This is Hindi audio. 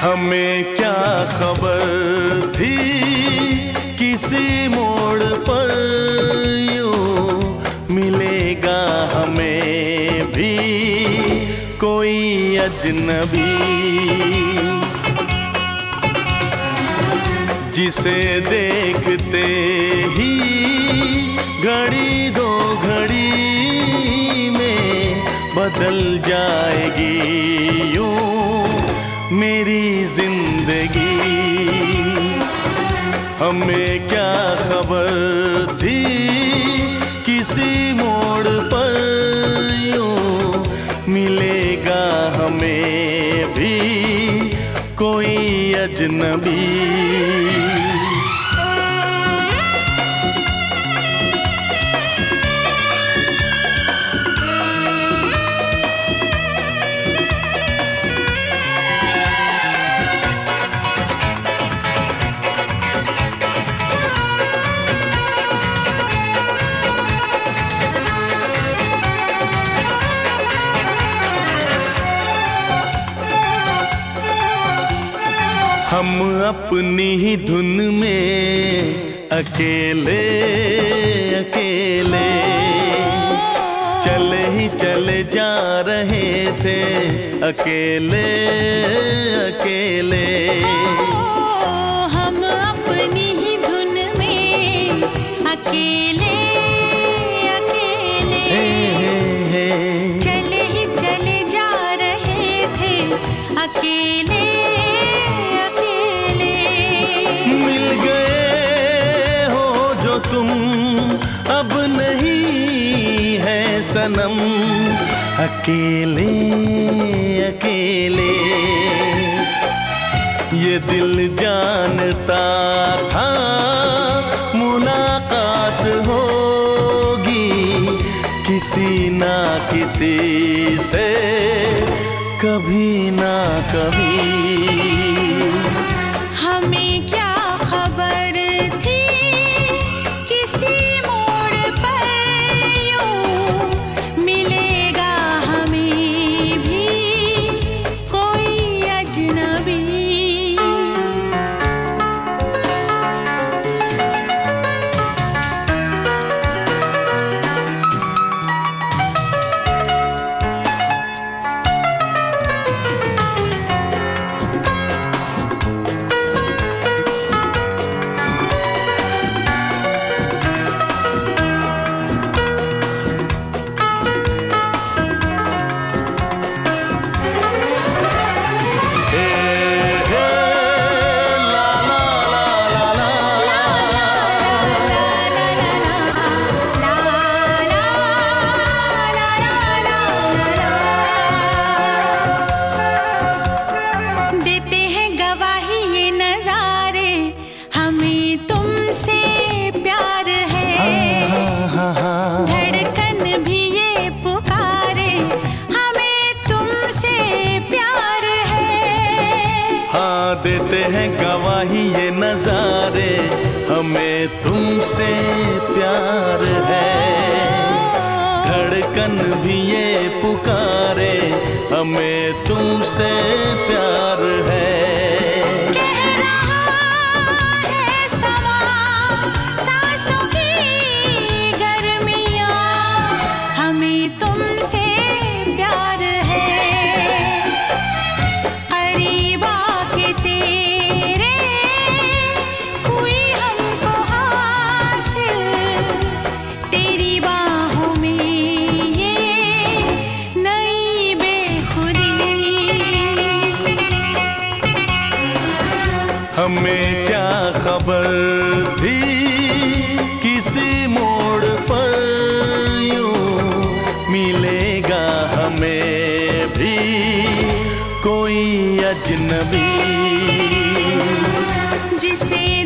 हमें क्या खबर थी? किसी मोड़ पर यूँ मिलेगा हमें भी कोई अजनबी। जिसे देखते ही घड़ी दो घड़ी में बदल जाएगी यूँ। मेरी ज़िंदगी। हमें क्या खबर थी किसी मोड़ पर यूँ मिलेगा हमें भी कोई अजनबी। हम अपनी ही धुन में अकेले अकेले। चले ही चले जा रहे थे अकेले अकेले। हम सनम। अकेले अकेले। ये दिल जानता था, मुलाकात होगी। किसी ना किसी से, कभी ना कभी। देते हैं गवाही ये नजारे, हमें तुमसे प्यार है। धड़कन भी ये पुकारे, हमें तुमसे प्यार है। हमें क्या खबर थी? किसी मोड़ पर यूँ मिलेगा हमें भी कोई अजनबी। जिसे